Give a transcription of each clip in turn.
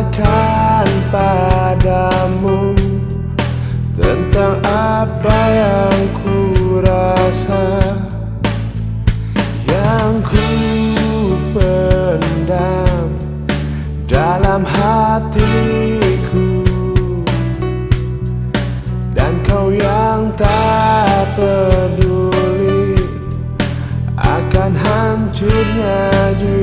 tanyakan padamu tentang apa yang ku rasa yang ku pendam dalam hatiku. Dan kau yang tak peduli akan hancurnya juga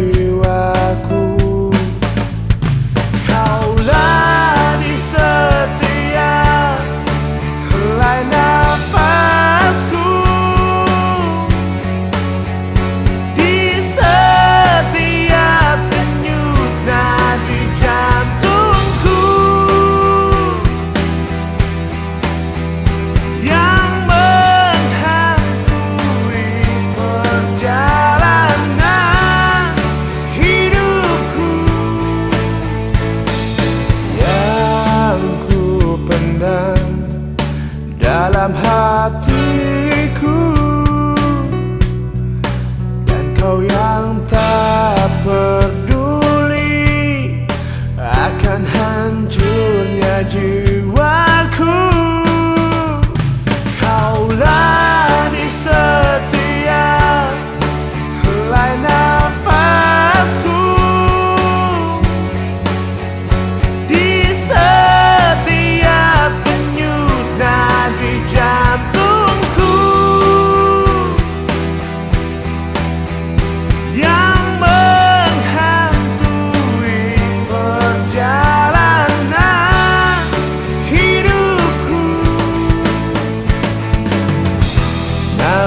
hancurnya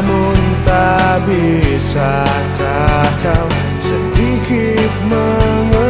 Namun tak bisakah kau sedikit mengerti